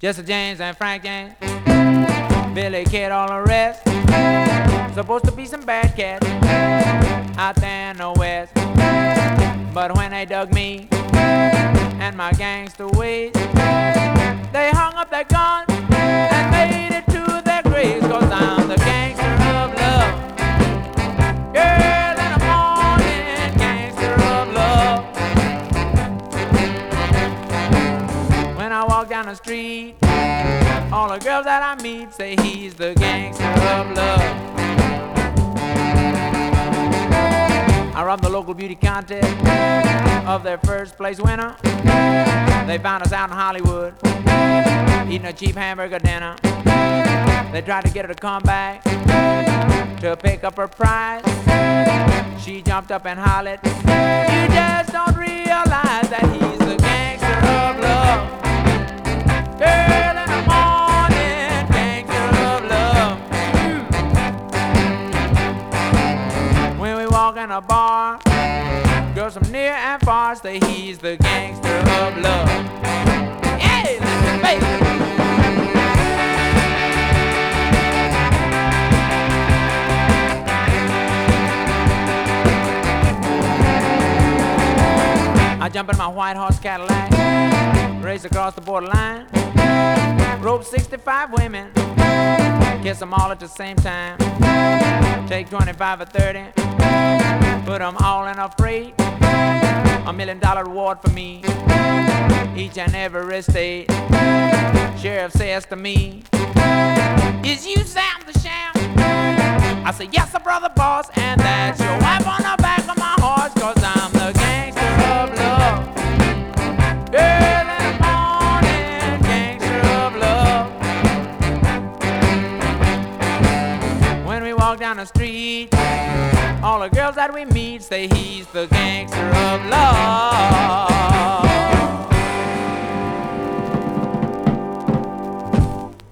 Jesse James and Frank James, Billy Kid, all the rest. Supposed to be some bad cats out there in the West. But when they dug me and my gangster ways, they hung up their guns I walk down the street, all the girls that I meet say he's the gangster of love. I robbed the local beauty contest of their first place winner. They found us out in Hollywood, eating a cheap hamburger dinner. They tried to get her to come back to pick up her prize. She jumped up and hollered, In a bar, girls from near and far say he's the gangster of love. Hey, baby. I jump in my white horse Cadillac, race across the borderline, rope 65 women, kiss them all at the same time, take 25 or 30, put them all in a freight, a million dollar reward for me, each and every state. Sheriff says to me, Is you Sam the Sham? I say, Yes, sir, brother boss, and walk down the street, all the girls that we meet say he's the gangster of love.